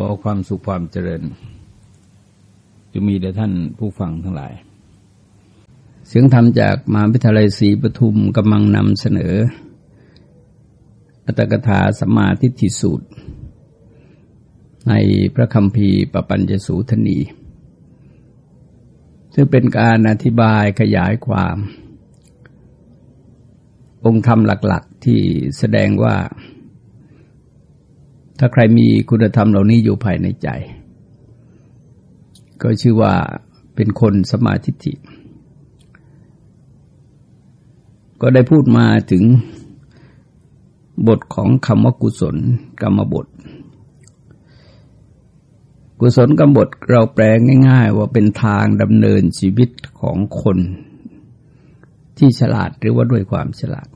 ขอความสุขความเจริญจะมีแด่ท่านผู้ฟังทั้งหลาย เสียงธรรมจากมหาวิทยาลัยศรีปทุมกำลังนำเสนออัตกถาสมาธิฐิสูตร ในพระคัมภีร์ปปัญจสูทนี ซึ่งเป็นการอธิบายขยายความ องค์ธรรมหลักๆที่แสดงว่า ถ้าใครมีคุณธรรมเหล่านี้อยู่ภายในใจ ก็ชื่อว่าเป็นคนสมาธิิก็ได้พูดมาถึงบทของคำว่ากุศลกรรมบท กุศลกรรมบทเราแปลง่าย ๆ ว่าเป็นทางดำเนินชีวิตของคนที่ฉลาดหรือว่าด้วยความฉลาด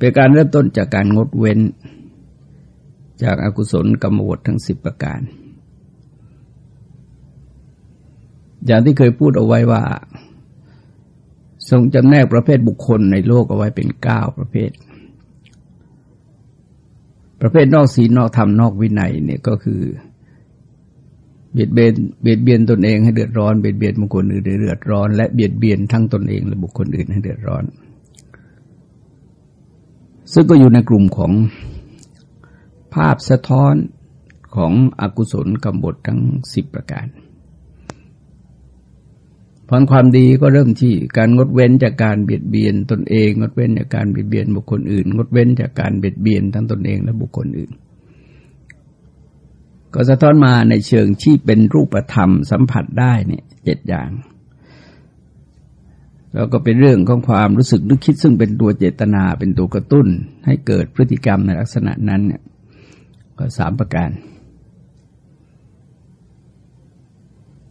เป็นการเริ่มต้นจากการงดเว้น จากอากุศลกรรมบททั้งสิบประการ อย่างที่เคยพูดเอาไว้ว่า ทรงจำแนกประเภทบุคคลในโลกเอาไว้เป็นเก้าประเภท ประเภทนอกศีลนอกธรรมนอกวินัยเนี่ยก็คือเบียดเบียนเบียดเบียนตนเองให้เดือดร้อนเบียดเบียนบุคคลอื่นให้เดือดร้อน และเบียดเบียนทั้งตนเองและบุคคลอื่นให้เดือดร้อน ซึ่งก็อยู่ในกลุ่มของภาพสะท้อนของอกุศลกรรมบททั้งสิบประการผลความดีก็เริ่มที่การงดเว้นจากการเบียดเบียนตนเอง งดเว้นจากการเบียดเบียนบุคคลอื่น งดเว้นจากการเบียดเบียนทั้งตนเองและบุคคลอื่น ก็สะท้อนมาในเชิงที่เป็นรูปธรรมสัมผัสได้เนี่ยเจ็ดอย่าง แล้วก็เป็นเรื่องของความรู้สึกนึกคิดซึ่งเป็นตัวเจตนาเป็นตัวกระตุ้น ให้เกิดพฤติกรรมในลักษณะนั้นเนี่ยก็สามประการ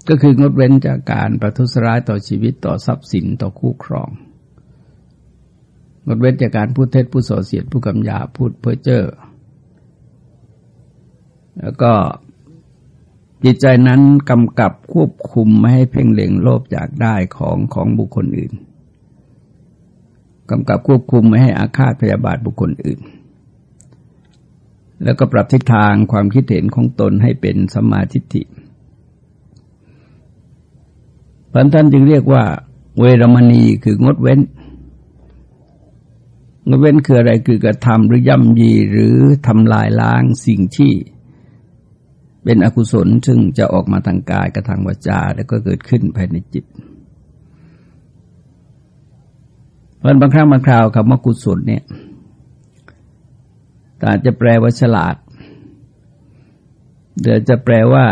ก็คืองดเว้นจากการประทุษร้ายต่อชีวิตต่อทรัพย์สินต่อคู่ครอง งดเว้นจากการพูดเท็จพูดส่อเสียดพูดกำยาพูดเพ้อเจ้อแล้วก็ จิตใจนั้นกำกับควบคุมไม่ให้เพ่งเล็งโลภอยากได้ของของบุคคลอื่นกำกับควบคุมไม่ให้อาฆาตพยาบาทบุคคลอื่น แล้วก็ปรับทิศทางความคิดเห็นของตนให้เป็นสมาธิิพันท่านจึงเรียกว่า เวรมณีคืองดเว้น งดเว้นคืออะไรคือกระทำหรือย่ำยีหรือทำลายล้างสิ่งที่ เป็นอกุศลซึ่งจะออกมาทางกายกับทางวาจา แล้วก็เกิดขึ้นภายในจิตเพราะบางครั้งบางคราวคำว่ากุศลเนี่ยอาจจะแปลว่าฉลาดเดี๋ยวจะแปลว่า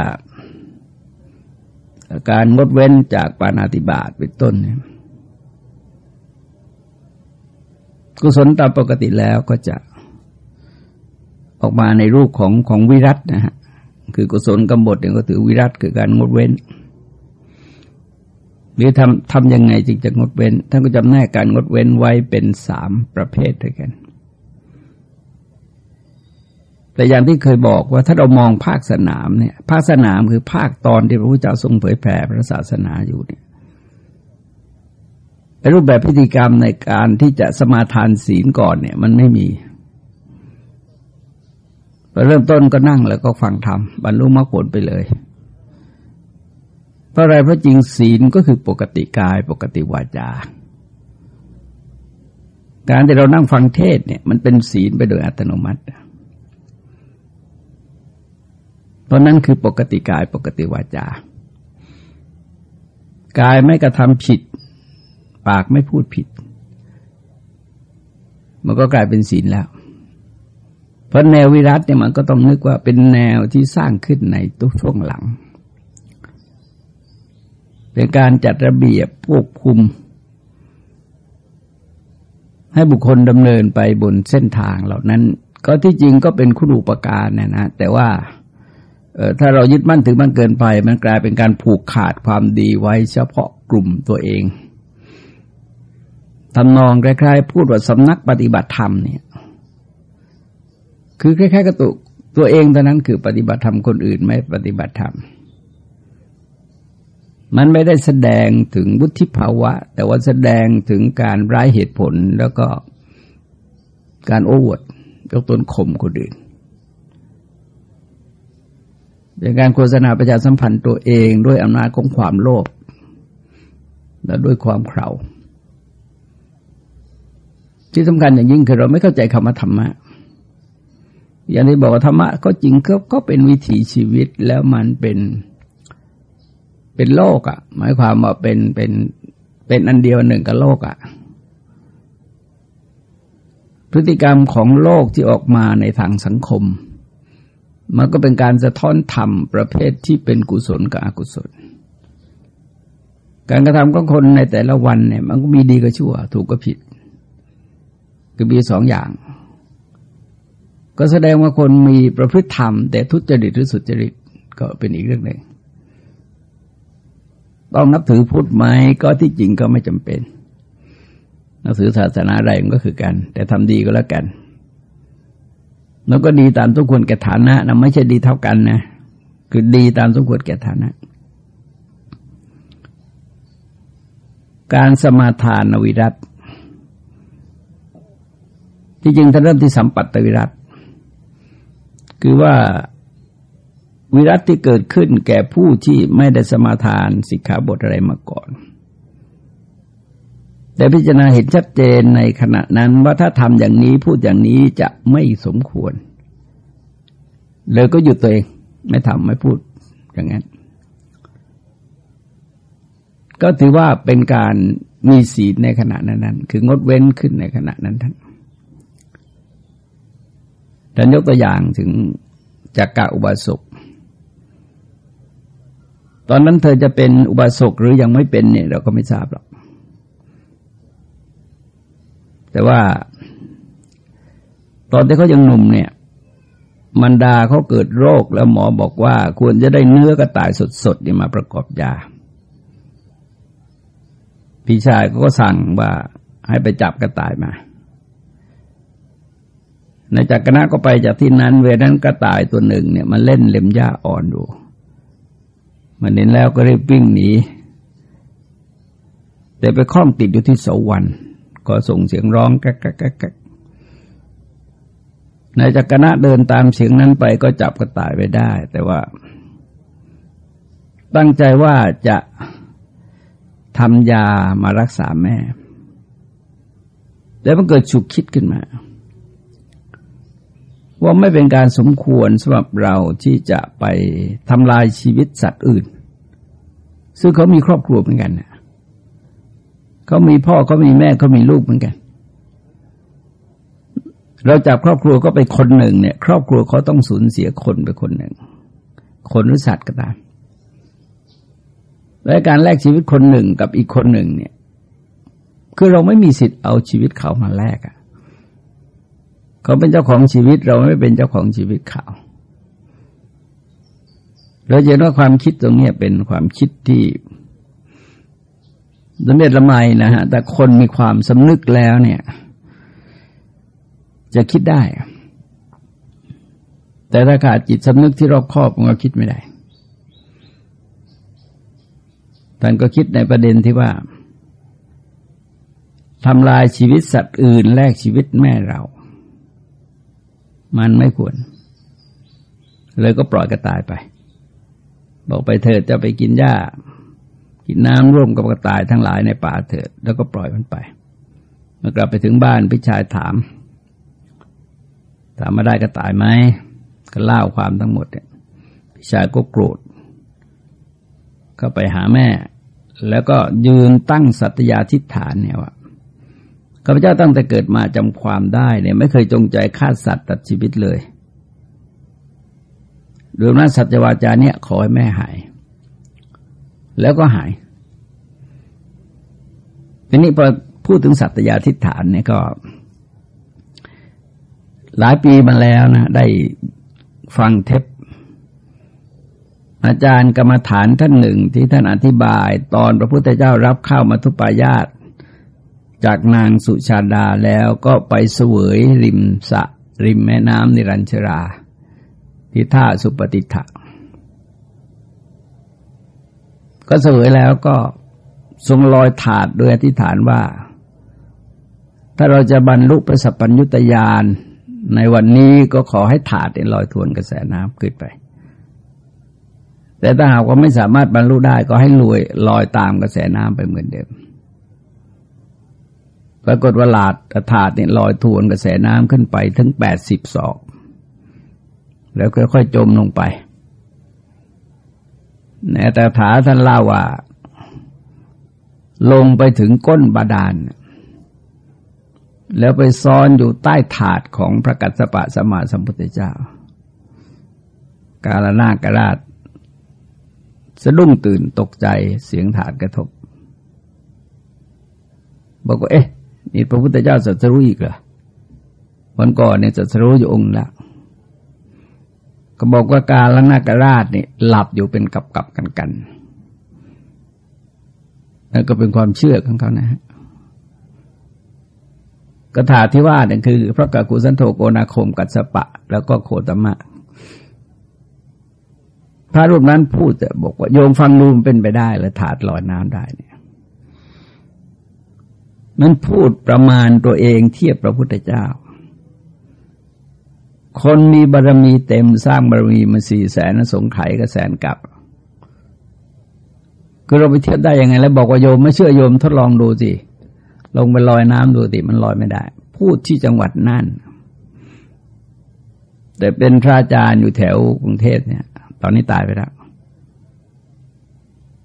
การงดเว้นจากปานาติบาตเป็นต้นเนี่ยกุศลตามปกติแล้วก็จะออกมาในรูปของของวิรัตนะฮะ คือกุศลกรรมบทเนี่ยก็ถือวิรัตคือการงดเว้น หรือทำทำยังไงจึงจะงดเว้น ท่านก็จำแนกการงดเว้นไว้เป็นสามประเภทด้วยกัน แต่อย่างที่เคยบอกว่าถ้าเรามองภาคสนามเนี่ย ภาคสนามคือภาคตอนที่พระพุทธเจ้าทรงเผยแผ่พระศาสนาอยู่เนี่ยรูปแบบพิธีกรรมในการที่จะสมาทานศีลก่อนเนี่ย มันไม่มี เริ่มต้นก็นั่งแล้วก็ฟังธรรมบรรลุมรรคผลไปเลยเพราะอะไรเพราะจริงศีลก็คือปกติกายปกติวาจา การที่เรานั่งฟังเทศเนี่ย มันเป็นศีลไปโดยอัตโนมัติ เพราะนั้นคือปกติกายปกติวาจา กายไม่กระทำผิด ปากไม่พูดผิด มันก็กลายเป็นศีลแล้ว เพราะแนววิรัตเนี่ยมันก็ต้องนึกว่าเป็นแนวที่สร้างขึ้นในทุกช่วงหลัง เป็นการจัดระเบียบควบคุม ให้บุคคลดำเนินไปบนเส้นทางเหล่านั้น ก็ที่จริงก็เป็นคุณอุปการนะนะแต่ว่าถ้าเรายึดมั่นถึงมันเกินไป มันกลายเป็นการผูกขาดความดีไว้เฉพาะกลุ่มตัวเองทำนองคล้ายๆพูดว่าสำนักปฏิบัติธรรมเนี่ย คือคล้ายๆกับตัวตัวเองตอนนั้นคือปฏิบัติธรรมคนอื่นไม่ปฏิบัติธรรมมันไม่ได้แสดงถึงวุฒิภาวะ แต่ว่าแสดงถึงการร้ายเหตุผลแล้วก็การโอ้วดยกตนข่มคนอื่นเป็นการโฆษณาประชาสัมพันธ์ตัวเองด้วยอำนาจของความโลภและด้วยความเข่าที่สำคัญอย่างยิ่งคือเราไม่เข้าใจคำว่าธรรมะ อย่างที่บอกว่าธรรมะก็จริงก็ก็เป็นวิถีชีวิตแล้วมันเป็นเป็นโลกอะ่ะ หมายความว่าเป็นเป็นเป็นอันเดียวหนึ่งกับโลกอะ่ะ พฤติกรรมของโลกที่ออกมาในทางสังคม มันก็เป็นการสะท้อนธรรมประเภทที่เป็นกุศลกับอกุศล การกระทำของคนในแต่ละวันเนี่ย มันก็มีดีกับชั่ว ถูกกับผิดคือมีสองอย่าง ก็แสดงว่าคนมีประพฤติธรรม แต่ทุจริตหรือสุจริตก็เป็นอีกเรื่องหนึ่งต้องนับถือพุทธไหมก็ที่จริงก็ไม่จำเป็น นับถือศาสนาใดมันก็คือกัน แต่ทำดีก็แล้วกัน แล้วก็ดีตามทุกควรแก่ฐานะนะไม่ใช่ดีเท่ากันนะ คือดีตามทุกควรแก่ฐานะ การสมาทานวิรัตที่จริงท่านเริ่มที่สัมปัตตวิรัต คือว่าวิรัติที่เกิดขึ้นแก่ผู้ที่ไม่ได้สมาทานสิกขาบทอะไรมาก่อน แต่พิจารณาเห็นชัดเจนในขณะนั้นว่าถ้าทำอย่างนี้พูดอย่างนี้จะไม่สมควร เลยก็หยุดตัวเอง ไม่ทำไม่พูดอย่างนั้น ก็ถือว่าเป็นการมีศีลในขณะนั้น คืองดเว้นขึ้นในขณะนั้นท่าน ท่านยกตัวอย่างถึงจักกะอุบาสก ตอนนั้นเธอจะเป็นอุบาสกหรือยังไม่เป็นเนี่ยเราก็ไม่ทราบหรอก แต่ว่า ตอนที่เขายังหนุ่มเนี่ยมันดาเขาเกิดโรคแล้วหมอบอกว่า ควรจะได้เนื้อกระต่ายสดๆนี่มาประกอบยา พี่ชายก็สั่งว่าให้ไปจับกระต่ายมา ในจักรนะก็ไปจากที่นั้น เวนั้นกระต่ายตัวหนึ่งเนี่ยมันเล่นเล็มหญ้าอ่อนดู มันเห็นแล้วก็รีบวิ่งหนี แต่ไปคล้องติดอยู่ที่เสาวัน ก็ส่งเสียงร้องกักกักกักกักนายจักรนะเดินตามเสียงนั้นไปก็จับกระต่ายไปได้ แต่ว่า ตั้งใจว่าจะทำยามารักษาแม่ แล้วมันเกิดฉุกคิดขึ้นมา ว่าไม่เป็นการสมควรสำหรับเราที่จะไปทำลายชีวิตสัตว์อื่น ซึ่งเขามีครอบครัวเหมือนกันเขามีพ่อเขามีแม่เขามีลูกเหมือนกัน เราจับครอบครัวก็ไปคนหนึ่งเนี่ย ครอบครัวเขาต้องสูญเสียคนไปคนหนึ่ง คนหรือสัตว์ก็ตามและการแลกชีวิตคนหนึ่งกับอีกคนหนึ่งเนี่ย คือเราไม่มีสิทธิ์เอาชีวิตเขามาแลกอะ เขาเป็นเจ้าของชีวิตเราไม่เป็นเจ้าของชีวิตเขาเราเห็นว่าความคิดตรงนี้เป็นความคิดที่สำเร็จละไมนะฮะ แต่คนมีความสำนึกแล้วเนี่ย จะคิดได้ แต่ถ้าขาดจิตสำนึกที่รอบคอบมันก็คิดไม่ได้ท่านก็คิดในประเด็นที่ว่าทำลายชีวิตสัตว์อื่น แลกชีวิตแม่เรา มันไม่ควร เลยก็ปล่อยกระต่ายไป บอกไปเถิดจะไปกินหญ้า กินน้ำร่วมกับกระต่ายทั้งหลายในป่าเถิด แล้วก็ปล่อยมันไปเมื่อกลับไปถึงบ้านพี่ชายถาม ถามมาได้กระต่ายไหมก็เล่าความทั้งหมดเนี่ยพี่ชายก็โกรธก็ไปหาแม่ แล้วก็ยืนตั้งสัตยาทิฐานเนี่ยว่า ข้าพเจ้าตั้งแต่เกิดมาจำความได้เนี่ย ไม่เคยจงใจฆ่าสัตว์ตัดชีวิตเลยดยนั้นสัจวาจาเนี่ยขอให้แม่หาย แล้วก็หายทีนี้พอพูดถึงสัตยาทิฏฐานเนี่ยก็ หลายปีมาแล้วนะ ได้ฟังเทปอาจารย์กรรมฐานท่านหนึ่งที่ท่านอธิบาย ตอนพระพุทธเจ้ารับข้าวมาทุปายาต จากนางสุชาดาแล้วก็ไปเสวยริมสะริมแม่น้ำนิรัญชรา ที่ท่าสุปฏิทะก็เสวยแล้วก็ทรงลอยถาดโดยอธิษฐานว่า ถ้าเราจะบรรลุพระสัพพัญญุตยานในวันนี้ก็ขอให้ถาดลอยทวนกระแสน้ำขึ้นไป แต่ถ้าหากว่าไม่สามารถบรรลุได้ก็ให้ลอยลอยตามกระแสน้ำไปเหมือนเดิม ปรากฏว่าหลาดถาดเนี่ยลอยทวนกระแสน้ำขึ้นไปถึงแปดสิบศอก แล้วค่อยๆจมลงไปในแต่ถาท่านเล่าว่า ลงไปถึงก้นบาดาล แล้วไปซ้อนอยู่ใต้ถาดของพระกัสสปะสมมาสัมพุทธเจ้า กาลนากราช สะดุ้งตื่นตกใจเสียงถาดกระทบ บอกว่าเอ๊ะ นี่พระพุทธเจ้าสัตรู้อีกเหรอวันก่อนเนี่ยสัตรู้อยู่องค์ละก็บอกว่ากาลนากราชนี่หลับอยู่เป็นกับกับกันกันนั่นก็เป็นความเชื่อของเขานะฮะกถาที่ว่าเนี่ยคือ พระกากุสันโธโกนาคมกัสปะ แล้วก็โคตมะ พระรูปนั้นพูดจะบอกว่าโยมฟังดูมเป็นไปได้แล้วถาดลอยน้ำได้เนี่ย มันพูดประมาณตัวเองเทียบพระพุทธเจ้า คนมีบารรมีเต็มสร้างบารรมีมาสี่แสนสงไขก็แสนกับคือเราไปเทียบได้ยังไง แล้วบอกว่าโยมไม่เชื่อโยมทดลองดูสิลงไปลอยน้ำดูสิมันลอยไม่ได้ พูดที่จังหวัดน่านแต่เป็นพระอาจารย์อยู่แถวกรุงเทพเนี่ย ตอนนี้ตายไปแล้ว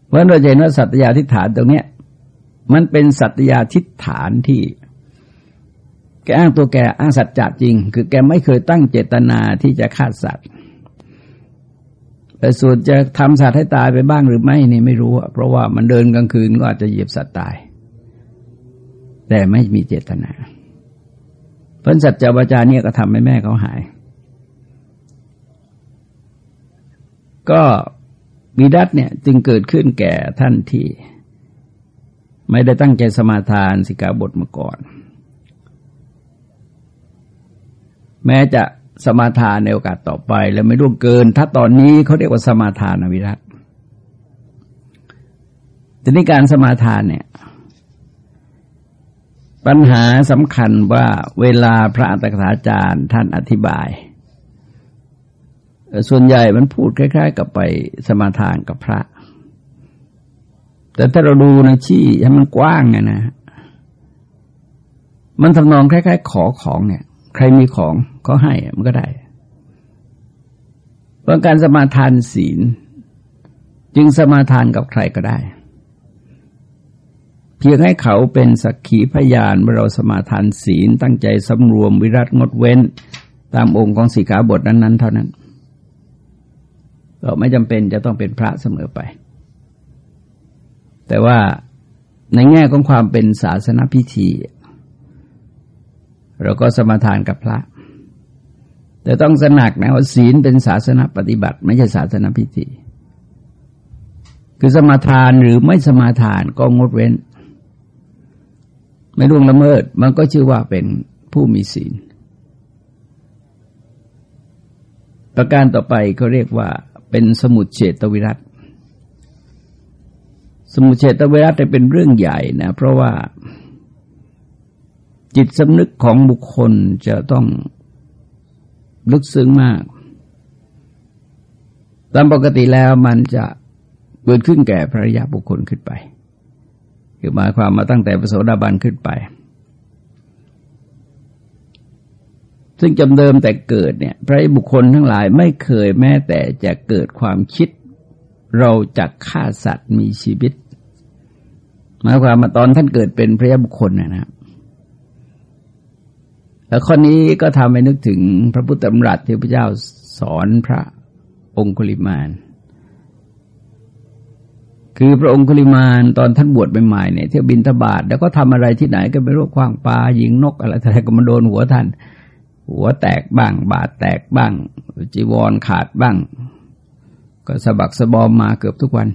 เพราะเราเห็นว่าสัตยาทิฐานตรงเนี้ย มันเป็นสัตยาทิฏฐานที่ แกอ้างตัวแกอ้างสัจจะจริง คือแกไม่เคยตั้งเจตนาที่จะฆ่าสัตว์แต่ส่วนจะทำสัตว์ให้ตายไปบ้างหรือไม่นี่ไม่รู้ เพราะว่ามันเดินกลางคืนก็อาจจะเหยียบสัตว์ตาย แต่ไม่มีเจตนาเพราะสัจจะวาจาเนี่ยก็ทำให้แม่เขาหาย ก็วิดัตเนี่ยจึงเกิดขึ้นแก่ท่านที่ ไม่ได้ตั้งใจสมาทานสิกาบทมาก่อน แม้จะสมาทานในโอกาสต่อไปแล้วไม่ร่วงเกิน ถ้าตอนนี้เขาเรียกว่าสมาทานวิรัตแต่ในการสมาทานเนี่ย ปัญหาสำคัญว่าเวลาพระอัตถกถาจารย์ท่านอธิบาย ส่วนใหญ่มันพูดคล้าย ๆ กับไปสมาทานกับพระ แต่ถ้าเราดูในชี้ให้มันกว้างไงนะ มันทำนองคล้ายๆ ขอของเนี่ย ใครมีของก็ให้มันก็ได้เพราะการสมาทานศีล จึงสมาทานกับใครก็ได้ เพียงให้เขาเป็นสักขีพยานเมื่อเราสมาทานศีลตั้งใจสำรวมวิรัตงดเว้น ตามองค์ของสีขาบทนั้น ๆ เท่านั้น ก็ไม่จำเป็นจะต้องเป็นพระเสมอไป แต่ว่าในแง่ของความเป็นศาสนพิธี เราก็สมาทานกับพระ แต่ต้องสนักนะว่าศีลเป็นศาสนาปฏิบัติ ไม่ใช่ศาสนาพิธี คือสมาทานหรือไม่สมาทานก็งดเว้น ไม่ล่วงละเมิด มันก็ชื่อว่าเป็นผู้มีศีล ประการต่อไปเขาเรียกว่าเป็นสมุดเฉตวิรัต สมุเฉตวิรัตเป็นเรื่องใหญ่นะ เพราะว่าจิตสำนึกของบุคคลจะต้องลึกซึ้งมาก ตามปกติแล้วมันจะเกิดขึ้นแก่ภรรยาบุคคลขึ้นไป คือหมายความมาตั้งแต่ประโสดาบันขึ้นไป ซึ่งจำเดิมแต่เกิดเนี่ย พระบุคคลทั้งหลายไม่เคยแม้แต่จะเกิดความคิด เราจะฆ่าสัตว์มีชีวิต หมายความมาตอนท่านเกิดเป็นพระยาบุคคลนะครับแล้วข้อนี้ก็ทำให้นึกถึงพระพุทธธรรมรัตที่พระเจ้าสอนพระองคุลิมาน คือพระองคุลิมานตอนท่านบวชใหม่ๆเนี่ยเที่ยวบินทบาทแล้วก็ทำอะไรที่ไหนก็ไปรวบคว้างปลายิงนกอะไรอะไรก็มาโดนหัวท่าน หัวแตกบ้าง บาดแตกบ้างจีวรขาดบ้าง ก็สะบักสะบอมมาเกือบทุกวัน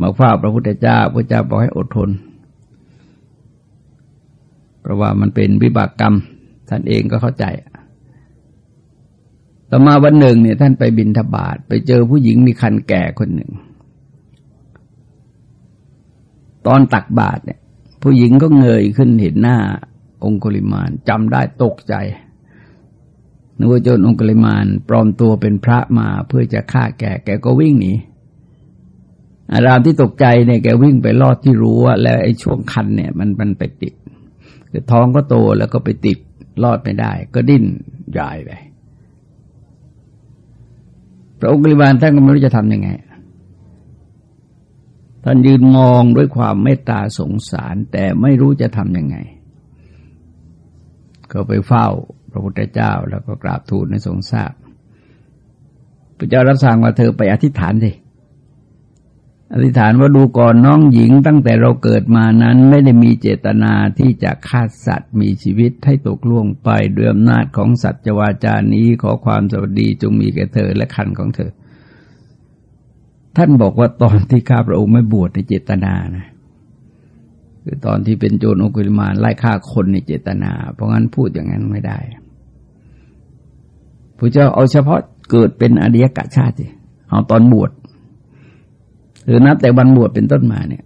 มาเฝ้าพระพุทธเจ้าพระเจ้าบอกให้อดทน เพราะว่ามันเป็นวิบากกรรม ท่านเองก็เข้าใจ ต่อมาวันหนึ่งเนี่ยท่านไปบินทบาทไปเจอผู้หญิงมีคันแก่คนหนึ่ง ตอนตักบาตรเนี่ย ผู้หญิงก็เงยขึ้นเห็นหน้าองคุลิมานจำได้ตกใจนึกว่าโจรองคุลิมานปลอมตัวเป็นพระมาเพื่อจะฆ่าแกแกก็วิ่งหนี อารามที่ตกใจเนี่ยแกวิ่งไปลอดที่รั้วแล้วไอ้ช่วงคันเนี่ย มันมันไปติดคือท้องก็โตแล้วก็ไปติดลอดไม่ได้ ก็ดิ้นยายไปพระองค์กฤบาลท่านก็ไม่รู้จะทำยังไง ท่านยืนมองด้วยความเมตตาสงสาร แต่ไม่รู้จะทำยังไง ก็ไปเฝ้าพระพุทธเจ้าแล้วก็กราบทูลในทรงทราบพระเจ้ารับสั่งว่าเธอไปอธิษฐานสิ อธิษฐานว่าดูก่อนน้องหญิงตั้งแต่เราเกิดมานั้นไม่ได้มีเจตนาที่จะฆ่าสัตว์มีชีวิตให้ตกล่วงไปด้วยอำนาจของสัจวาจานี้ขอความสวัสดีจงมีแก่เธอและคันของเธอ ท่านบอกว่าตอนที่ข้าพระองค์ไม่บวชในเจตนานะคือตอนที่เป็นโจรอุกุลิมานไล่ฆ่าคนในเจตนา เพราะงั้นพูดอย่างนั้นไม่ได้พระเจ้าเอาเฉพาะเกิดเป็นอริยกะชาติเอาตอนบวช หรือนับแต่วันบวชเป็นต้นมาเนี่ย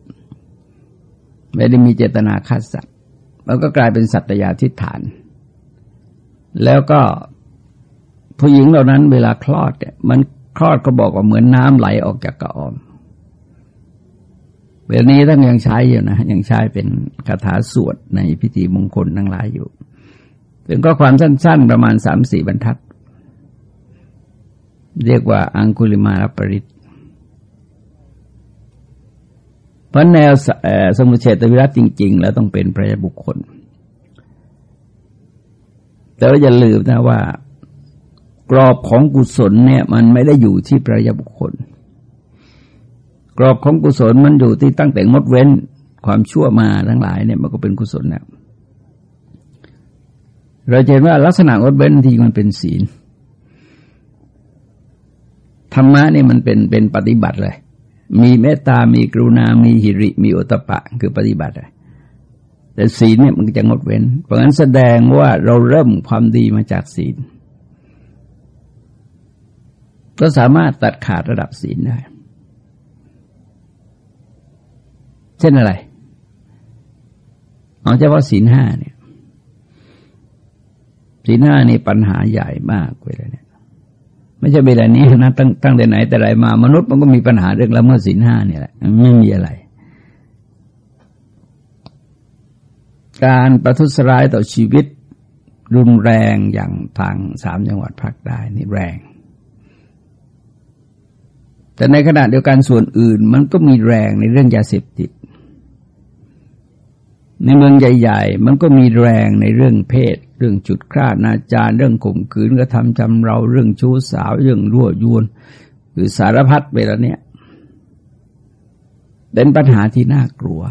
ไม่ได้มีเจตนาฆ่าสัตว์มันก็กลายเป็นสัตยาทิฏฐาน แล้วก็ผู้หญิงเหล่านั้นเวลาคลอดเนี่ยมันคลอดก็บอกว่าเหมือนน้ำไหลออกจากกระออมเวลานี้ท่านยังใช้อยู่นะยังใช้เป็นคาถาสวดในพิธีมงคลทั้งหลายอยู่ถึงก็ความสั้น ๆ ประมาณสามสี่บรรทัด เรียกว่าอังคุลิมารปริต เพราะแนวสมุเฉตวิรัตจริง ๆ แล้วต้องเป็นพระยบุคคล แต่เราอย่าลืมนะว่า กรอบของกุศลเนี่ย มันไม่ได้อยู่ที่พระยบุคคล กรอบของกุศลมันอยู่ที่ตั้งแต่งดเว้นความชั่วมาทั้งหลายเนี่ยมันก็เป็นกุศลแล้วเราเห็นว่าลักษณะงดเว้นที่มันเป็นศีลธรรมะนี่มันเป็นเป็นปฏิบัติเลย มีเมตตา มีกรุณา มีหิริ มีอุตปะ คือปฏิบัติแต่ศีลเนี่ยมันจะงดเว้น เพราะงั้นแสดงว่าเราเริ่มความดีมาจากศีล ก็สามารถตัดขาดระดับศีลได้ เช่นอะไร เอาเฉพาะศีลห้าเนี่ยศีลห้านี่ปัญหาใหญ่มากเลยเนี่ย ไม่ใช่เวลานี้นะตั้งตั้งแต่ไหนแต่ไรมา มนุษย์มันก็มีปัญหาเรื่องละเมิดศีลห้าเนี่ยแหละไม่มีอะไร การประทุษร้ายต่อชีวิต รุนแรงอย่างทางสามจังหวัดภาคใต้นี่แรง แต่ในขณะเดียวกันส่วนอื่น มันก็มีแรงในเรื่องยาเสพติด ในเมืองใหญ่ ๆ มันก็มีแรงในเรื่องเพศ เรื่องจุดครานาจารเรื่องข่มขืนกระทำจำเราเรื่องชู้สาวเรื่องรั่วยวนคือสารพัดไปแล้วเนี่ย เป็นปัญหาที่น่ากลัว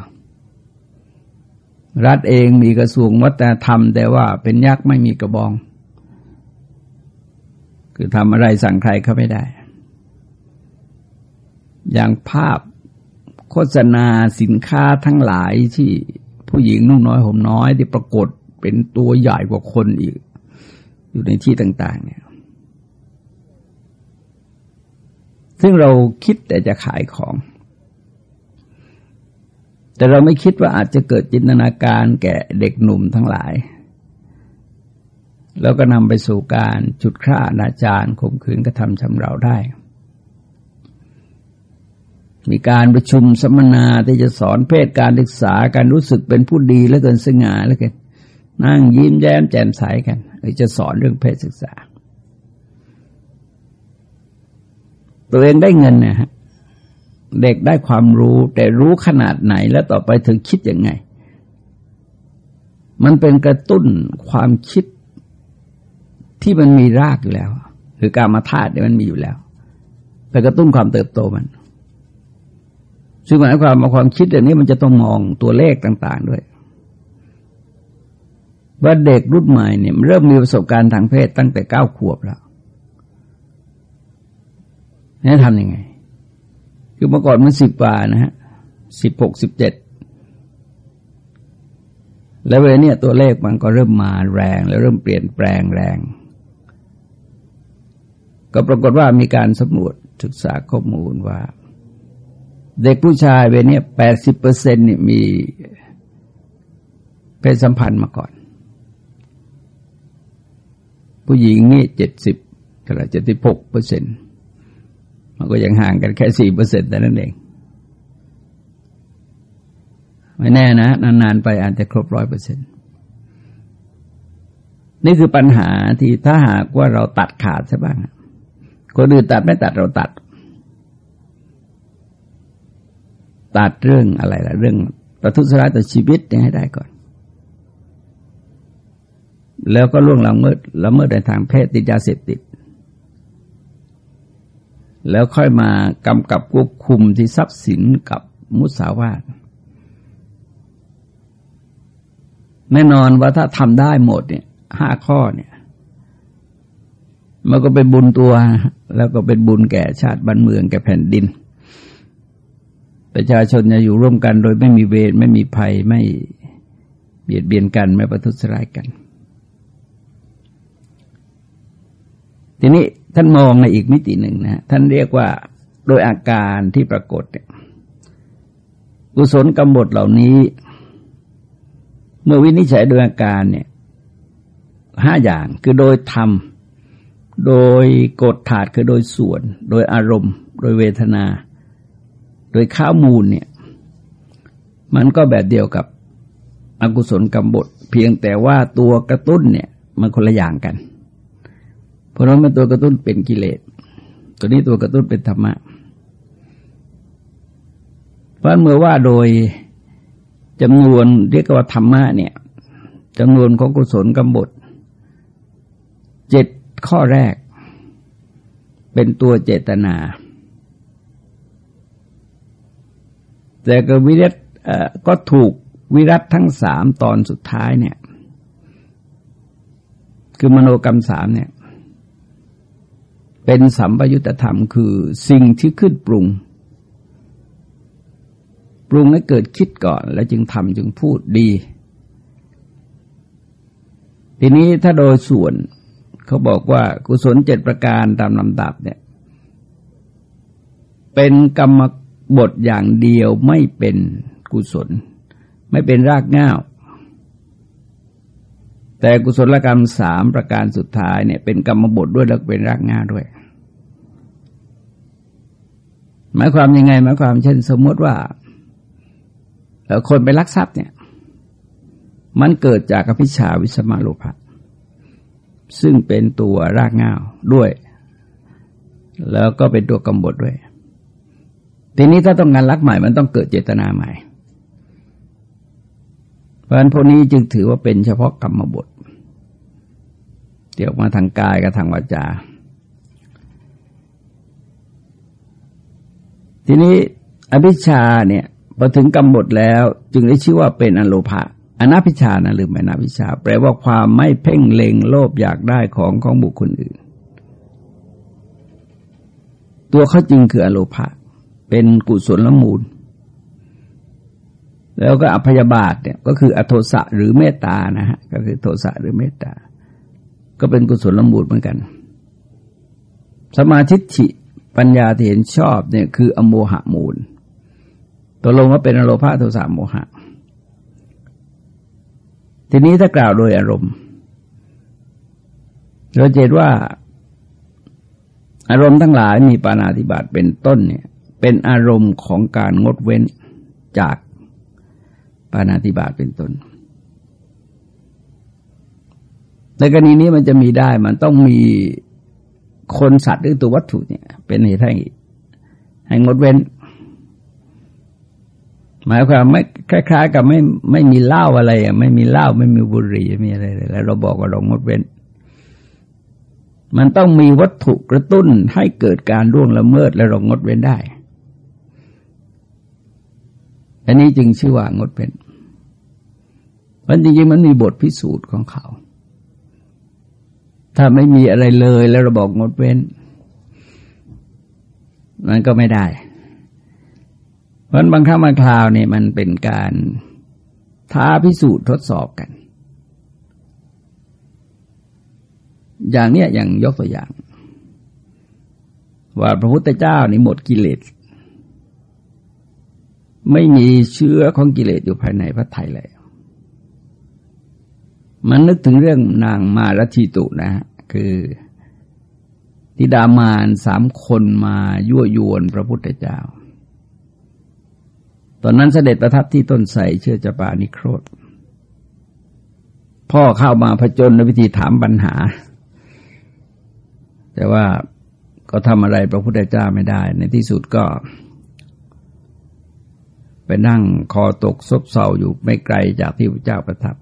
รัฐเองมีกระทรวงวัฒนธรรม แต่ว่าเป็นยักษ์ไม่มีกระบอง คือทำอะไรสั่งใครเขาไม่ได้ อย่างภาพโฆษณาสินค้าทั้งหลายที่ ผู้หญิงนุ่งน้อยห่มน้อย ที่ปรากฏเป็นตัวใหญ่กว่าคนอีก อยู่ในที่ต่าง ๆ เนี่ย ซึ่งเราคิดแต่จะขายของ แต่เราไม่คิดว่าอาจจะเกิดจินตนาการแก่เด็กหนุ่มทั้งหลาย แล้วก็นำไปสู่การจุดฆ่านาจารข่มขืนกระทำชำเราได้ มีการประชุมสัมมนาที่จะสอนเพศการศึกษาการรู้สึกเป็นผู้ดีและเกินสง่าแล้วกันนั่งยิ้มแย้มแจ่มใสกันจะสอนเรื่องเพศศึกษา ตัวเองได้เงินนะฮะเด็กได้ความรู้แต่รู้ขนาดไหนแล้วต่อไปถึงคิดยังไง มันเป็นกระตุ้นความคิดที่มันมีรากอยู่แล้ว หรือการมาธาตุเนี่ยมันมีอยู่แล้วไปกระตุ้นความเติบโตมัน ซึ่งหมายความว่าความคิดอย่างนี้มันจะต้องมองตัวเลขต่าง ๆ ด้วย ว่าเด็กรุ่นใหม่เนี่ยเริ่มมีประสบการณ์ทางเพศตั้งแต่เก้าขวบแล้วนี่ทำยังไง คือเมื่อก่อนมันสิบกว่านะฮะสิบหกสิบเจ็ดแล้วเวลาเนี่ยตัวเลขมันก็เริ่มมาแรง แล้วเริ่มเปลี่ยนแปลงแรง ก็ปรากฏว่ามีการสำรวจศึกษาข้อมูลว่า เด็กผู้ชายเวเนี่ยแปดสิบเปอร์เซ็นเนี่มีเพศสัมพันธ์มาก่อน ผู้หญิงนี่เจ็ดสิบก็ละเจ็ดสิบหกเปอร์เซ็นต์มันก็ยังห่างกันแค่สี่เปอร์เซ็นต์แต่นั้นเอง ไม่แน่นะ นาน ๆ ไปอาจจะครบร้อยเปอร์เซ็นต์นี่คือปัญหาที่ถ้าหากว่าเราตัดขาดซะบ้างคนอื่นตัดไม่ตัดเราตัด ตัดเรื่องอะไรล่ะเรื่องประทุษร้ายต่อชีวิตให้ได้ก่อน แล้วก็ล่วงละเมิดละเมิดในทางเพศติดยาเสพติด แล้วค่อยมากำกับควบคุมที่ทรัพย์สินกับมุสาวาทแน่นอนว่าถ้าทำได้หมดเนี่ยห้าข้อเนี่ย มันก็เป็นบุญตัว แล้วก็เป็นบุญแก่ชาติบ้านเมืองแก่แผ่นดิน ประชาชนจะอยู่ร่วมกันโดยไม่มีเวรไม่มีภัยไม่เบียดเบียนกันไม่ประทุษร้ายกัน ทีนี้ท่านมองในอีกมิติหนึ่งนะท่านเรียกว่าโดยอาการที่ปรากฏเนี่ยกุศลกรรมบทเหล่านี้ เมื่อวินิจฉัยโดยอาการเนี่ยห้าอย่างคือโดยธรรม โดยกฎถาดคือโดยส่วน โดยอารมณ์ โดยเวทนา โดยข้ามูลเนี่ย มันก็แบบเดียวกับอกุศลกรรมบท เพียงแต่ว่าตัวกระตุ้นเนี่ย มันคนละอย่างกัน เพราะนั้นมันตัวกระตุ้นเป็นกิเลส ตัวนี้ตัวกระตุ้นเป็นธรรมะ เพราะเมื่อว่าโดยจำนวนเรียกว่าธรรมะเนี่ยจำนวนของกุศลกรรมบทเจ็ดข้อแรก เป็นตัวเจตนา แต่ก็วิรัตก็ถูกวิรัตทั้งสามตอนสุดท้ายเนี่ย คือมโนกรรมสามเนี่ย เป็นสัมปยุตธรรมคือสิ่งที่ขึ้นปรุง ปรุงให้เกิดคิดก่อน แล้วจึงทำจึงพูดดี ทีนี้ถ้าโดยส่วนเขาบอกว่ากุศลเจ็ดประการตามลำดับเนี่ย เป็นกรรม บทอย่างเดียวไม่เป็นกุศล ไม่เป็นรากง่าวแต่กุศลกรรมสามประการสุดท้ายเนี่ยเป็นกรรมบทด้วยแล้วเป็นรากง่าด้วย หมายความยังไงหมายความเช่นสมมติว่าคนไปลักทรัพย์เนี่ย มันเกิดจากอภิชาวิสมาโลภะซึ่งเป็นตัวรากง่าวด้วย แล้วก็เป็นตัวกำบดด้วย ทีนี้ถ้าต้องการรักใหม่มันต้องเกิดเจตนาใหม่ เพราะฉะนั้นพวกนี้จึงถือว่าเป็นเฉพาะกรรมบทเดี๋ยวมาทางกายกับทางวาจา ทีนี้อภิชาเนี่ยพอถึงกรรมบทแล้วจึงได้ชื่อว่าเป็นอโลภะอนาพิชานะหรือไม่นาพิชา แปลว่าความไม่เพ่งเล็งโลภอยากได้ของของบุคคลอื่น ตัวเขาจริงคืออโลภะ เป็นกุศลละมูล แล้วก็อภยาบาทเนี่ยก็คืออโทสะหรือเมตตานะฮะก็คือโทสะหรือเมตตา ก็เป็นกุศลละมูลเหมือนกัน สมาธิิปัญญาที่เห็นชอบเนี่ยคืออโมหะมูลตัวลงว่าเป็นอโลภะโทสะโมหะ ทีนี้ถ้ากล่าวโดยอารมณ์เราเห็นว่าอารมณ์ทั้งหลายมีปานาธิบาตเป็นต้นเนี่ย เป็นอารมณ์ของการงดเว้นจากปานาธิบาตเป็นต้นในกรณีนี้มันจะมีได้มันต้องมีคนสัตว์หรือตัววัตถุเนี่ย เป็นเหตุให้ให้งดเว้น หมายความไม่คล้าย ๆ กับไม่ไม่มีเหล้าอะไรอะไม่มีเหล้าไม่มีบุหรี่ไม่มีอะไรเลยแล้วเราบอกว่าเรางดเว้น มันต้องมีวัตถุกระตุ้นให้เกิดการร่วงละเมิดแล้วเรางดเว้นได้ อันนี้จึงชื่อว่างดเว้นมันจริงๆมันมีบทพิสูจน์ของเขา ถ้าไม่มีอะไรเลยแล้วเราบอกงดเว้น มันก็ไม่ได้ เพราะบางครั้งบางคราวเนี่ยมันเป็นการท้าพิสูจน์ทดสอบกัน อย่างเนี้ยอย่างยกตัวอย่าง ว่าพระพุทธเจ้านี่หมดกิเลส ไม่มีเชื้อของกิเลสอยู่ภายในพระไทยเลย มันนึกถึงเรื่องนางมารัชีตุนะฮะคือทิดามานสามคนมายั่วยวนพระพุทธเจ้า ตอนนั้นเสด็จประทับที่ต้นไทรเชื่อจปานิโครธ พ่อเข้ามาผจญในวิธีถามปัญหา แต่ว่าก็ทำอะไรพระพุทธเจ้าไม่ได้ ในที่สุดก็ ไปนั่งคอตกซบเซาอยู่ไม่ไกลจากที่พระเจ้าประทับ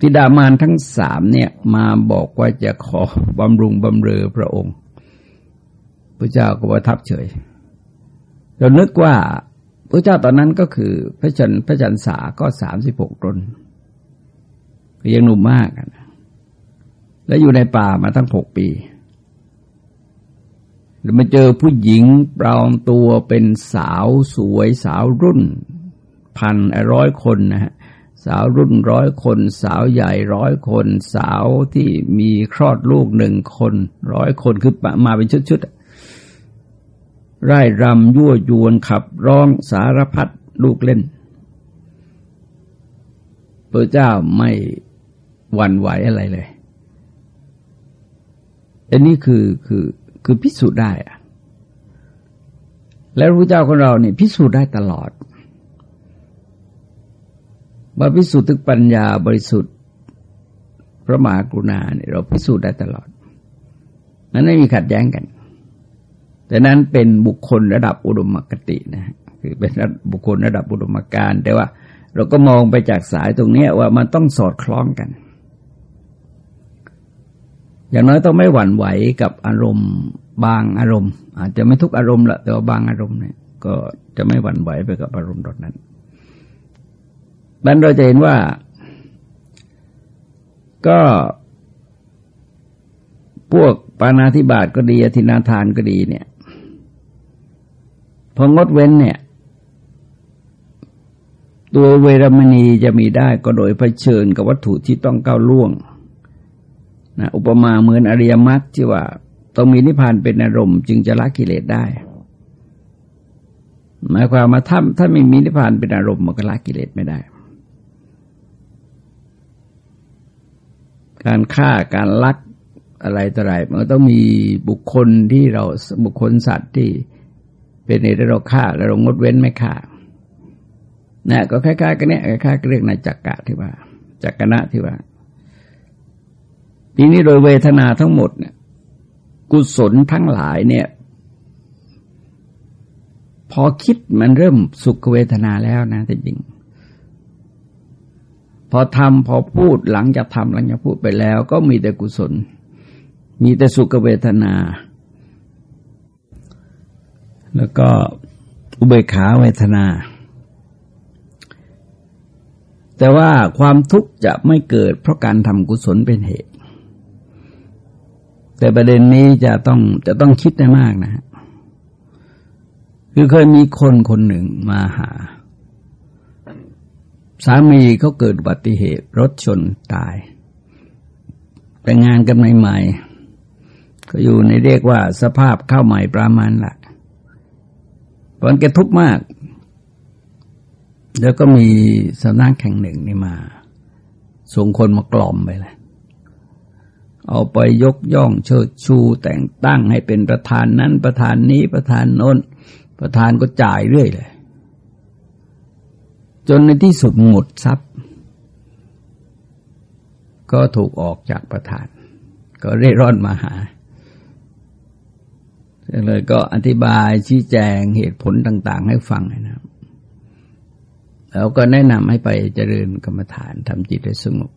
ธิดามานทั้งสามเนี่ยมาบอกว่าจะขอบำรุงบำเรอพระองค์ พระเจ้าก็ประทับเฉย เรานึกว่าพระเจ้าตอนนั้นก็คือพระจันพระจันสาก็สามสิบหกตนยังหนุ่มมากนะและอยู่ในป่ามาทั้งหกปี มาเจอผู้หญิงปลอมตัวเป็นสาวสวยสาวรุ่น พันร้อยคนนะฮะสาวรุ่นร้อยคน สาวใหญ่ร้อยคน สาวที่มีคลอดลูกหนึ่งคนร้อยคนคือมาเป็นชุดๆไร่รำยั่วยวนขับร้องสารพัดลูกเล่นพระเจ้าไม่หวั่นไหวอะไรเลย อันนี้คือคือ คือพิสูจน์ได้อะแล้วพระเจ้าของเราเนี่ยพิสูจน์ได้ตลอดว่าพิสูจน์ถึงปัญญาบริสุทธิ์ พระมหากรุณาเนี่ยเราพิสูจน์ได้ตลอดนั้นไม่มีขัดแย้งกัน แต่นั้นเป็นบุคคลระดับอุดมกตินะคือเป็นบุคคลระดับอุดมการ แต่ว่าเราก็มองไปจากสายตรงนี้ว่ามันต้องสอดคล้องกัน อย่างน้อยต้องไม่หวั่นไหวกับอารมณ์บางอารมณ์ อาจจะไม่ทุกอารมณ์ละแต่ว่าบางอารมณ์เนี่ย ก็จะไม่หวั่นไหวไปกับอารมณ์ดนั้นบันเราจะเห็นว่า ก็พวกปานาธิบาตก็ดีอธินาทานก็ดีเนี่ยพองดเว้นเนี่ย ตัวเวรมณีจะมีได้ก็โดยเผชิญกับวัตถุที่ต้องก้าวล่วง นะอุปมาเหมือนอริยมรรคที่ว่าต้องมีนิพพานเป็นอารมณ์จึงจะละกิเลสได้ หมายความมาถ้าถ้าไม่มีนิพพานเป็นอารมณ์มันก็ละกิเลสไม่ได้ การฆ่าการลักอะไรต่ออะไรมันต้องมีบุคคลที่เราบุคคลสัตว์ที่เป็นเหตุเราฆ่าแล้วเรางดเว้นไม่ฆ่านะก็คล้ายๆกันเนี้ยคล้ายๆเรื่องในจักกะที่ว่าจักกนะที่ว่า ทีนี้โดยเวทนาทั้งหมดเนี่ยกุศลทั้งหลายเนี่ย พอคิดมันเริ่มสุขเวทนาแล้วนะจริง พอทำพอพูดหลังจากทำหลังจากพูดไปแล้ว ก็มีแต่กุศล มีแต่สุขเวทนา แล้วก็อุเบกขาเวทนา แต่ว่าความทุกข์จะไม่เกิดเพราะการทำกุศลเป็นเหตุ แต่ประเด็นนี้จะต้องจะต้องคิดได้มากนะคือเคยมีคนคนหนึ่งมาหา สามีเขาเกิดอุบัติเหตุรถชนตาย แต่งงานกันใหม่ๆก็อยู่ในเรียกว่าสภาพเข้าใหม่ประมาณละตอนแกทุกข์มาก แล้วก็มีสำนักแข่งหนึ่งนี่มาส่งคนมากล่อมไปเลย เอาไปยกย่องเชิดชูแต่งตั้งให้เป็นประธานนั้นประธานนี้ประธานโน้น ประธานก็จ่ายเรื่อยเลย จนในที่สุดหมดทรัพย์ ก็ถูกออกจากประธาน ก็เร่ร่อนมาหาเลยก็อธิบายชี้แจงเหตุผลต่าง ๆ ให้ฟังนะครับ แล้วก็แนะนำให้ไปเจริญกรรมฐานทำจิตให้สงบ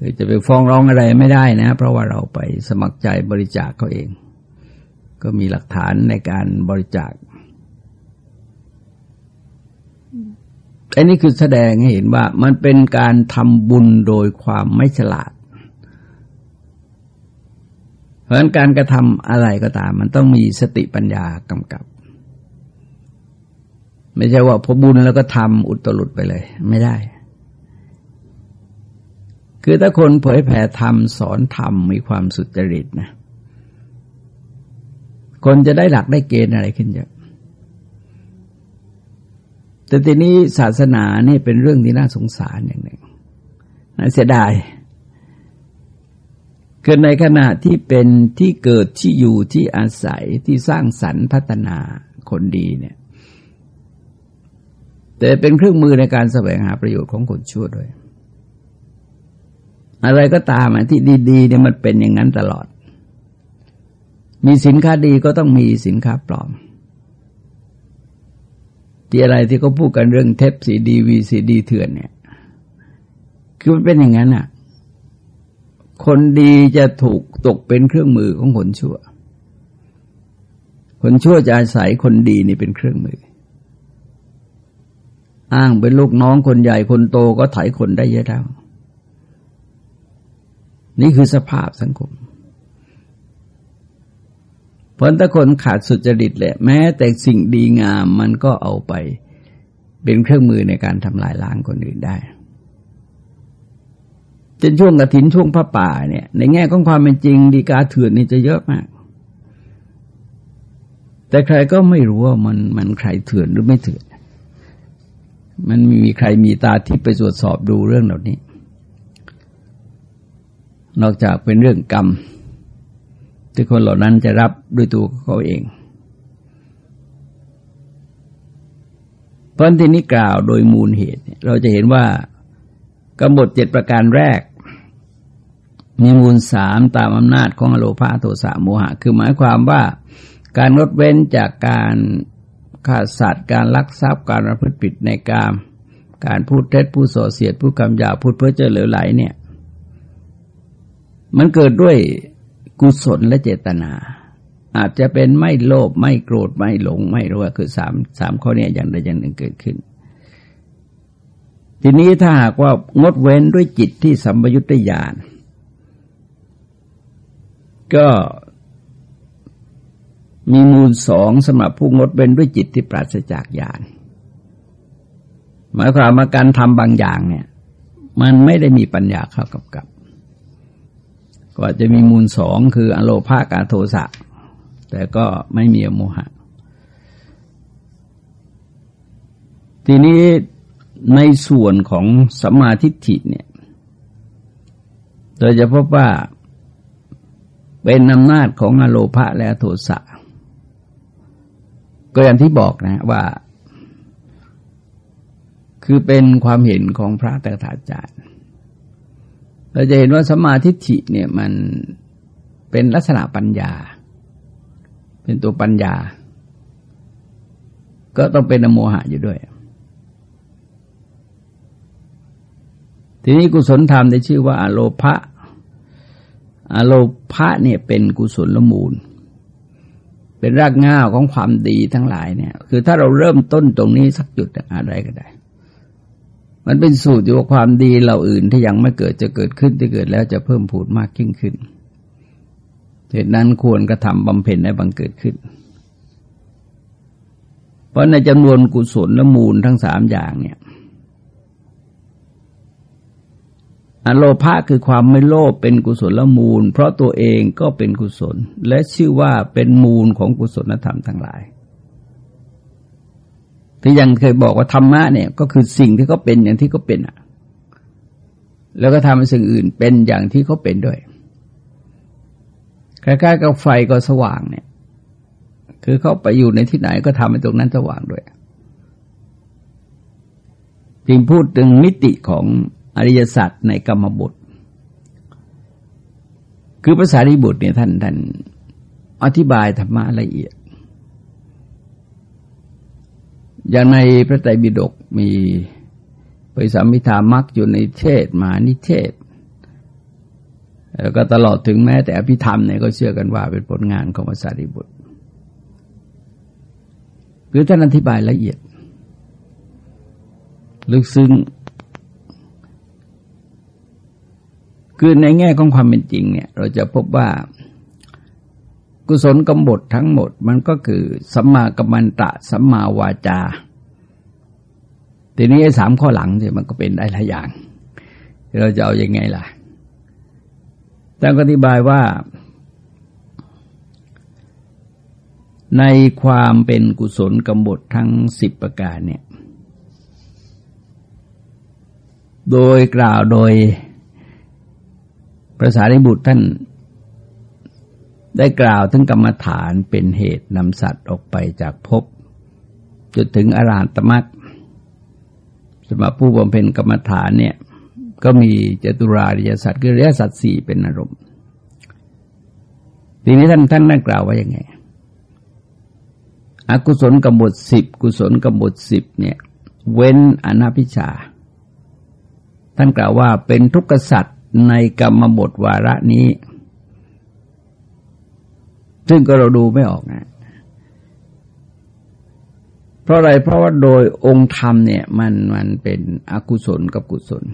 คือจะไปฟ้องร้องอะไรไม่ได้นะ เพราะว่าเราไปสมัครใจบริจาคเขาเอง ก็มีหลักฐานในการบริจาคอันนี้คือแสดงให้เห็นว่ามันเป็นการทำบุญโดยความไม่ฉลาด เพราะฉะนั้นการกระทำอะไรก็ตาม มันต้องมีสติปัญญากำกับ ไม่ใช่ว่าพอบุญแล้วก็ทำอุตรุดไปเลย ไม่ได้ คือถ้าคนเผยแผ่ธรรมสอนธรรมมีความสุจริตนะคนจะได้หลักได้เกณฑ์อะไรขึ้นเยอะแต่ทีนี้ศาสนานี่เป็นเรื่องที่น่าสงสารอย่างหนึ่งน่าเสียดายกิดในขณะที่เป็นที่เกิดที่อยู่ที่อาศัยที่สร้างสรรค์พัฒนาคนดีเนี่ย แต่เป็นเครื่องมือในการแสวงหาประโยชน์ของคนชั่วด้วย อะไรก็ตามที่ดีๆเนี่ยมันเป็นอย่างนั้นตลอด มีสินค้าดีก็ต้องมีสินค้าปลอม ที่อะไรที่เขาพูดกันเรื่องเทปซีดีวีซีดีเถื่อนเนี่ย คือมันเป็นอย่างนั้นอะ คนดีจะถูกตกเป็นเครื่องมือของคนชั่ว คนชั่วจะอาศัยคนดีนี่เป็นเครื่องมือ อ้างเป็นลูกน้องคนใหญ่คนโตก็ไถคนได้เยอะแล้ว นี่คือสภาพสังคมเพราะคนขาดสุจริตแหละ แม้แต่สิ่งดีงามมันก็เอาไป เป็นเครื่องมือในการทำลายล้างคนอื่นได้จนช่วงกระถินช่วงพระป่าเนี่ย ในแง่ของความเป็นจริง ดีกาเถื่อนนี่จะเยอะมาก แต่ใครก็ไม่รู้ว่ามันมันใครเถื่อนหรือไม่เถื่อน มันมีใครมีตาทิพย์ไปตรวจสอบดูเรื่องเหล่านี้ นอกจากเป็นเรื่องกรรม ที่คนเหล่านั้นจะรับด้วยตัวเขาเอง เพราะที่นี้กล่าวโดยมูลเหตุ เราจะเห็นว่ากำหนดเจ็ดประการแรก มีมูลสามตามอำนาจของอโลภาโทสะโมหะ คือหมายความว่าการงดเว้นจากการฆ่าสัตว์ การลักทรัพย์ การประพฤติผิดในกาม การพูดเท็จพูดส่อเสียด พูดคำหยาพูดเพ้อเจ้อเหลวไหลเนี่ย มันเกิดด้วยกุศลและเจตนา อาจจะเป็นไม่โลภไม่โกรธไม่หลงไม่รู้ว่าคือสามสามข้อนี้อย่างใดอย่างหนึ่งเกิดขึ้น ทีนี้ถ้าหากว่างดเว้นด้วยจิตที่สัมยุตตญาณก็มีมูลสองสำหรับผู้งดเว้นด้วยจิตที่ปราศจากญาณหมายความว่าการทำบางอย่างเนี่ย มันไม่ได้มีปัญญาเข้ากับกับ ก็จะมีมูลสองคืออโลภากาโทสะ แต่ก็ไม่มีโมหะ ทีนี้ในส่วนของสัมมาทิฏฐิเนี่ยเราจะพบว่าเป็นอำนาจของอโลภะและโทสะ ก็อย่างที่บอกนะว่า คือเป็นความเห็นของพระตถาจารย์ เราจะเห็นว่าสมาธิฐิเนี่ยมันเป็นลักษณะปัญญา เป็นตัวปัญญา ก็ต้องเป็นอโมหะอยู่ด้วย ทีนี้กุศลธรรมได้ชื่อว่าอโลภะอโลภะเนี่ยเป็นกุศลละมูล เป็นรากง่าของความดีทั้งหลายเนี่ย คือถ้าเราเริ่มต้นตรงนี้สักจุดอะไรก็ได้ มันเป็นสูตรอยู่ว่าความดีเราอื่นที่ยังไม่เกิดจะเกิดขึ้นที่เกิดแล้วจะเพิ่มพูดมากยิ่งขึ้นเหตุนั้นควรกระทำบำเพ็ญให้บังเกิดขึ้น เพราะในจำนวนกุศลและมูลทั้งสามอย่างเนี่ยอโลภะคือความไม่โลภเป็นกุศลละมูล เพราะตัวเองก็เป็นกุศล และชื่อว่าเป็นมูลของกุศลธรรมทั้งหลาย ที่ยังเคยบอกว่าธรรมะเนี่ยก็คือสิ่งที่เขาเป็นอย่างที่เขาเป็นอะ แล้วก็ทำให้สิ่งอื่นเป็นอย่างที่เขาเป็นด้วยคล้ายๆกับไฟก็สว่างเนี่ย คือเขาไปอยู่ในที่ไหนก็ทำให้ตรงนั้นสว่างด้วย จึงพูดถึงมิติของอริยสัจในกรรมบท คือภาษาริบุตรเนี่ยท่านท่านอธิบายธรรมะละเอียด อย่างในพระไตรปิฎกมีปริสัมมิธามักอยู่ในเทศมานิเทศ แล้วก็ตลอดถึงแม้แต่อภิธรรมเนี่ยก็เชื่อกันว่าเป็นผลงานของพระสารีบุตรคือท่านอธิบายละเอียด ลึกซึ้งคือในแง่ของความเป็นจริงเนี่ย เราจะพบว่า กุศลกำบททั้งหมดมันก็คือสัมมากัมมันตะสัมมาวาจา ทีนี้ไอ้สามข้อหลังเนี่ยมันก็เป็นได้หลายอย่าง เราจะเอาอยัางไงล่ะท่านอธิบายว่า ในความเป็นกุศลกำบททั้งสิบประการเนี่ย โดยกล่าวโดยพระสารีบุตรท่าน ได้กล่าวถึงกรรมฐานเป็นเหตุนำสัตว์ออกไปจากภพจนถึงอรหันตมรรคสำหรับผู้บำเพ็ญกรรมฐานเนี่ย ก็มีจตุราริยสัตว์คือเรียสัตว์สี่เป็นอารมณ์ ทีนี้ท่านท่านนั่งกล่าวว่ายังไง อกุศลกบฏสิบกุศลกบฏสิบเนี่ย เว้นอนาพิชา ท่านกล่าวว่าเป็นทุกขสัตว์ในกรรมบทวาระนี้ ซึ่งก็เราดูไม่ออกนะเพราะอะไรเพราะว่าโดยองค์ธรรมเนี่ย มันมันเป็นอกุศลกับกุศล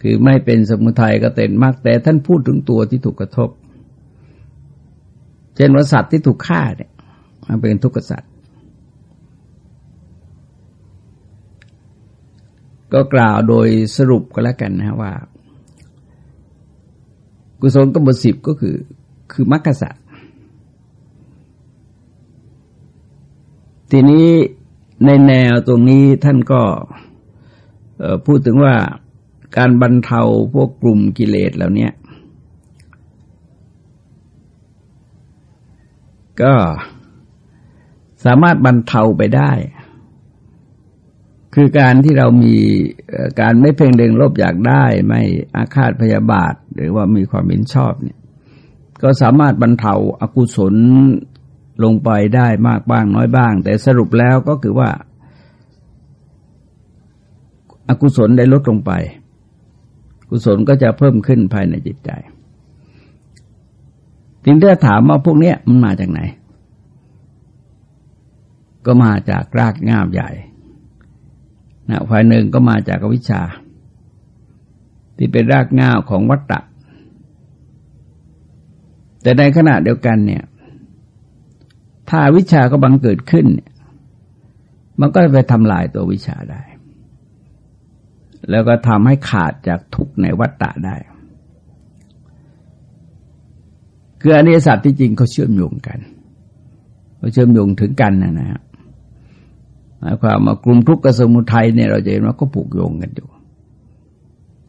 คือไม่เป็นสมุทัยก็เต็นมาก แต่ท่านพูดถึงตัวที่ถูกกระทบ เช่นว่าสัตว์ที่ถูกฆ่าเนี่ย มันเป็นทุกข์สัตว์ก็กล่าวโดยสรุปก็แล้วกันนะว่า กุศลกบฏสิบก็คือ คือมรรคสัตว์ทีนี้ในแนวตรงนี้ท่านก็พูดถึงว่าการบรรเทาพวกกลุ่มกิเลสเหล่านี้ก็สามารถบรรเทาไปได้ คือการที่เรามีการไม่เพ่งเล็งลบอยากได้ ไม่อาฆาตพยาบาท หรือว่ามีความเห็นชอบเนี่ย ก็สามารถบรรเทาอากุศลลงไปได้มากบ้างน้อยบ้าง แต่สรุปแล้วก็คือว่าอากุศลได้ลดลงไป กุศลก็จะเพิ่มขึ้นภายในจิตใจทีนี้ถ้าถามว่าพวกนี้มันมาจากไหน ก็มาจากรากง่ามใหญ่นะฝ่ายหนึ่งก็มาจากวิชา ที่เป็นรากง่าของวัตตะ แต่ในขณะเดียวกันเนี่ย ถ้าวิชาก็บังเกิดขึ้น มันก็ไปทำลายตัววิชาได้ แล้วก็ทำให้ขาดจากทุกในวัฏฏะได้ คืออนิสัตที่จริงเขาเชื่อมโยงกันเขาเชื่อมโยงถึงกันนะนะหมายความว่ากลุ่มทุกข์กับสมุทัยเนี่ยเราจะเห็นว่าก็ผูกโยงกันอยู่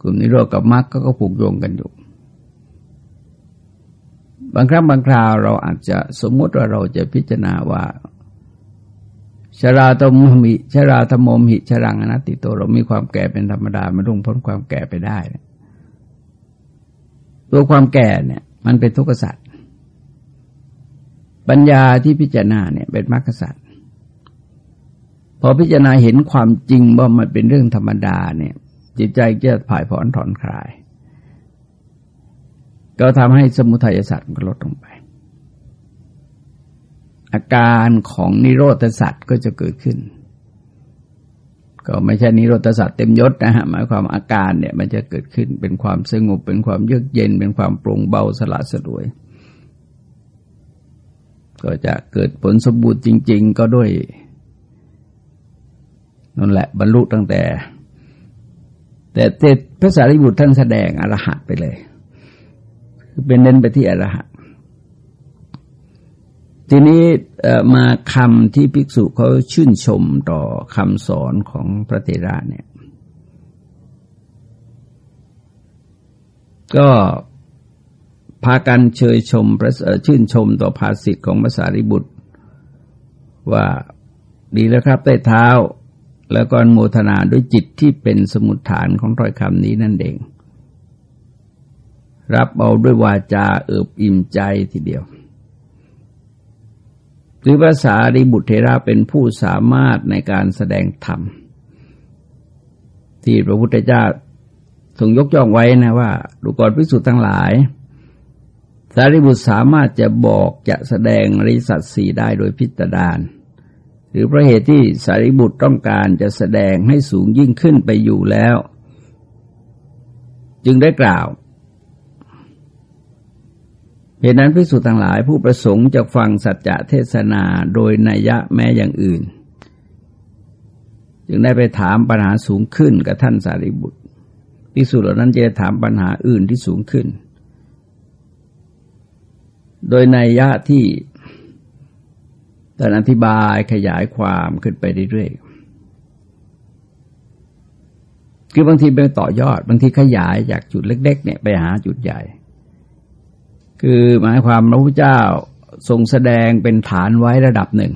กลุ่มนิโรธกับมรรคก็ผูกโยงกันอยู่ บางครั้งบางคราวเราอาจจะสมมติว่าเราจะพิจารณาว่าชราตมหิชราธมมหิชรังอนัตติโตเรามีความแก่เป็นธรรมดาไม่รุ่งพ้นความแก่ไปได้ตัวความแก่เนี่ย มันเป็นทุกข์สัตว์ปัญญาที่พิจารณาเนี่ย เป็นมรรคสัตว์พอพิจารณาเห็นความจริงว่ามันเป็นเรื่องธรรมดาเนี่ย จิตใจจะผ่ายผ่อนถอนคลาย ก็ทำให้สมุทัยสัตว์มันลดลงไป อาการของนิโรธสัตว์ก็จะเกิดขึ้น ก็ไม่ใช่นิโรธสัตว์เต็มยศนะฮะหมายความอาการเนี่ยมันจะเกิดขึ้นเป็นความสงบเป็นความเยือกเย็น เป็นความโปร่งเบาสละสลวย ก็จะเกิดผลสมบูรณ์จริง ๆ ก็ด้วยนั่นแหละบรรลุตั้งแต่ แต่เทศพระสารีบุตรท่านแสดงอรหัตไปเลย คือเป็นเน้นไปที่อรหัตทีนี้มาคำที่ภิกษุเขาชื่นชมต่อคำสอนของพระเถระเนี่ย ก็พากันเชยชมพระชื่นชมต่อภาสิทธิ์ของภาษาริบุตร ว่าดีแล้วครับใต้เท้า แล้วก็โมทนาด้วยจิตที่เป็นสมุดฐานของถ้อยคำนี้นั่นเอง รับเอาด้วยวาจาเอิบอิ่มใจทีเดียวหรือภาษาดิบุตรเทระเป็นผู้สามารถในการแสดงธรรม ที่พระพุทธเจ้าทรงยกย่องไว้นะว่าดูก่อนพิสุทธ์ทั้งหลาย สารีบุตรสามารถจะบอกจะแสดงริสัตสีได้โดยพิจารณาหรือพระเหตุที่สารีบุตรต้องการจะแสดงให้สูงยิ่งขึ้นไปอยู่แล้ว จึงได้กล่าว เหตุนั้นพิสูจน์ทั้งหลายผู้ประสงค์จะฟังสัจจะเทศนาโดยนัยยะแม้อย่างอื่น จึงได้ไปถามปัญหาสูงขึ้นกับท่านสารีบุตรพิสูจน์เหล่านั้นจะถามปัญหาอื่นที่สูงขึ้น โดยนัยยะที่ท่านอธิบายขยายความขึ้นไปเรื่อยๆ คือบางทีไปต่อยอด บางทีขยายจากจุดเล็ก ๆ เนี่ยไปหาจุดใหญ่ คือหมายความพระพุทธเจ้าทรงแสดงเป็นฐานไว้ระดับหนึ่ง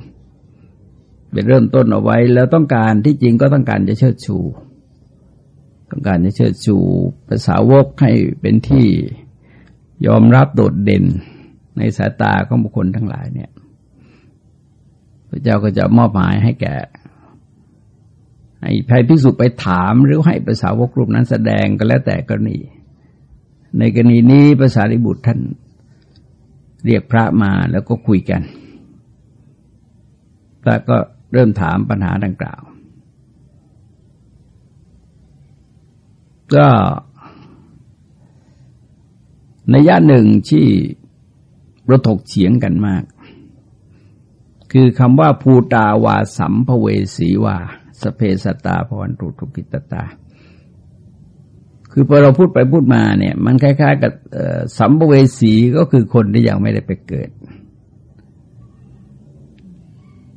เป็นเริ่มต้นเอาไว้แล้วต้องการที่จริงก็ต้องการจะเชิดชู ต้องการจะเชิดชูภาษาวกให้เป็นที่ยอมรับโดดเด่นในสายตาของบุคคลทั้งหลายเนี่ยพระเจ้าก็จะมอบหมายให้แก่ให้ใครพิสุไปถามหรือให้ภาษาวกรูปนั้นแสดงก็แล้วแต่กรณี ในกรณีนี้ภาษาริบุตรท่าน เรียกพระมาแล้วก็คุยกัน พระก็เริ่มถามปัญหาดังกล่าว ก็ในย่าหนึ่งที่เราถกเฉียงกันมาก คือคำว่าภูตาวาสัมภเวสีวา สเพสตาพวันตุทุกิตตา คือพอเราพูดไปพูดมาเนี่ย มันคล้าย ๆ กับสัมภเวสีก็คือคนที่ยังไม่ได้ไปเกิด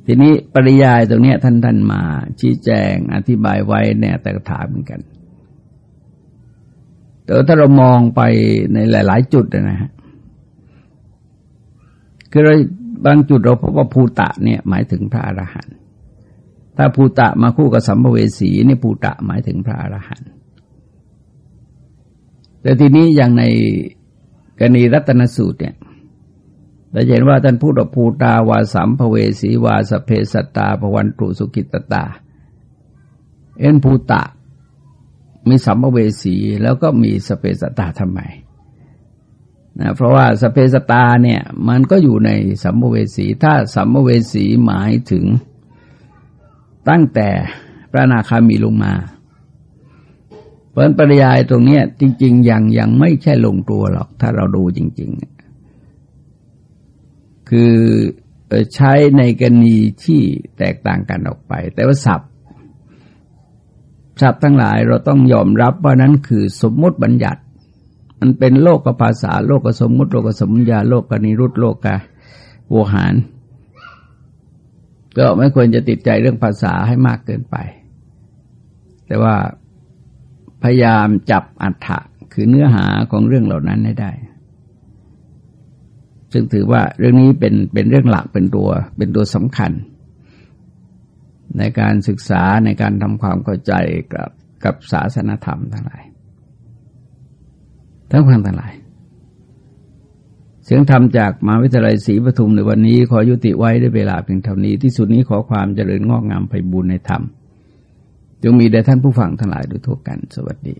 ทีนี้ปริยายตรงนี้ท่านท่านมา ชี้แจงอธิบายไว้เนี่ยแต่ถามเหมือนกัน แต่ถ้าเรามองไปในหลาย ๆ จุดนะฮะคือบางจุดเราพบว่าภูตะเนี่ย หมายถึงพระอรหันต์ถ้าภูตะมาคู่กับสัมภเวสีนี่ภูตะหมายถึงพระอรหันต์ แต่ทีนี้อย่างในกรณีรัตนสูตรเนี่ยเราเห็นว่าท่านพูดว่าภูตาวาสัมภเวสีวาสเพสตาภวันตุสุกิตตา เอ็นภูตะ มีสัมภเวสีแล้วก็มีสเปสตาทำไมนะเพราะว่าสเปสตาเนี่ยมันก็อยู่ในสัมภเวสี ถ้าสัมภเวสีหมายถึงตั้งแต่พระนาคามีลงมา เพราะปริยายตรงนี้จริง ๆ ยังยังไม่ใช่ลงตัวหรอก ถ้าเราดูจริง ๆ คือใช้ในกรณีที่แตกต่างกันออกไป แต่ว่าศัพท์ศัพท์ทั้งหลายเราต้องยอมรับว่านั้นคือสมมติบัญญัติ มันเป็นโลกกับภาษา โลกกับสมมติโลกกับสมุญญาโลกกับนิรุตโลกกับโวหารก็ไม่ควรจะติดใจเรื่องภาษาให้มากเกินไป แต่ว่า พยายามจับอัฏฐะคือเนื้อหาของเรื่องเหล่านั้นให้ได้ ซึ่งถือว่าเรื่องนี้เป็นเป็นเรื่องหลักเป็นตัวเป็นตัวสำคัญ ในการศึกษาในการทำความเข้าใจกับกับศาสนธรรมทั้งหลาย ทั้งความทั้งหลาย เสียงธรรมจากมหาวิทยาลัยศรีปทุมในวันนี้ขอยุติไว้ด้วยเวลาเพียงเท่านี้ที่สุดนี้ขอความเจริญงอกงามไปบุญในธรรม จงมีแด่ท่านผู้ฟังทั้งหลายโดยทั่วกัน สวัสดี